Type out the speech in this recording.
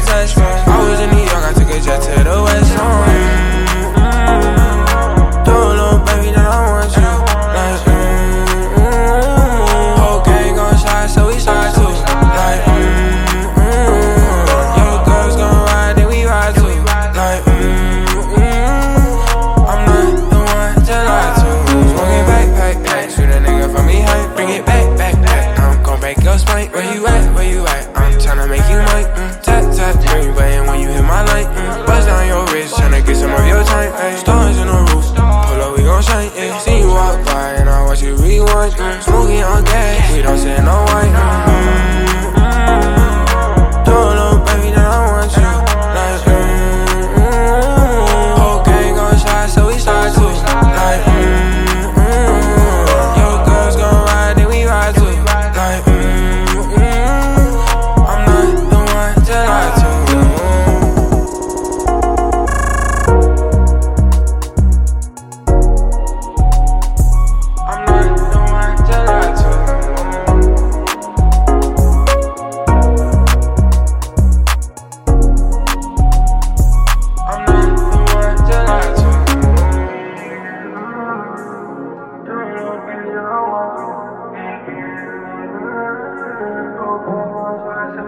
touch. I was in New York, I took a jet to the West. Mm -hmm. Don't know, baby, that I want you. Like, -hmm. Whole gang gon' so we too. Like, -hmm. Girls gon' ride, then we ride too. Like, mm-hmm. I'm not the one to back, back, back. Shoot a nigga from behind, bring it back, back, back. I'm gon' break your spine. Where you at? like. Smoking on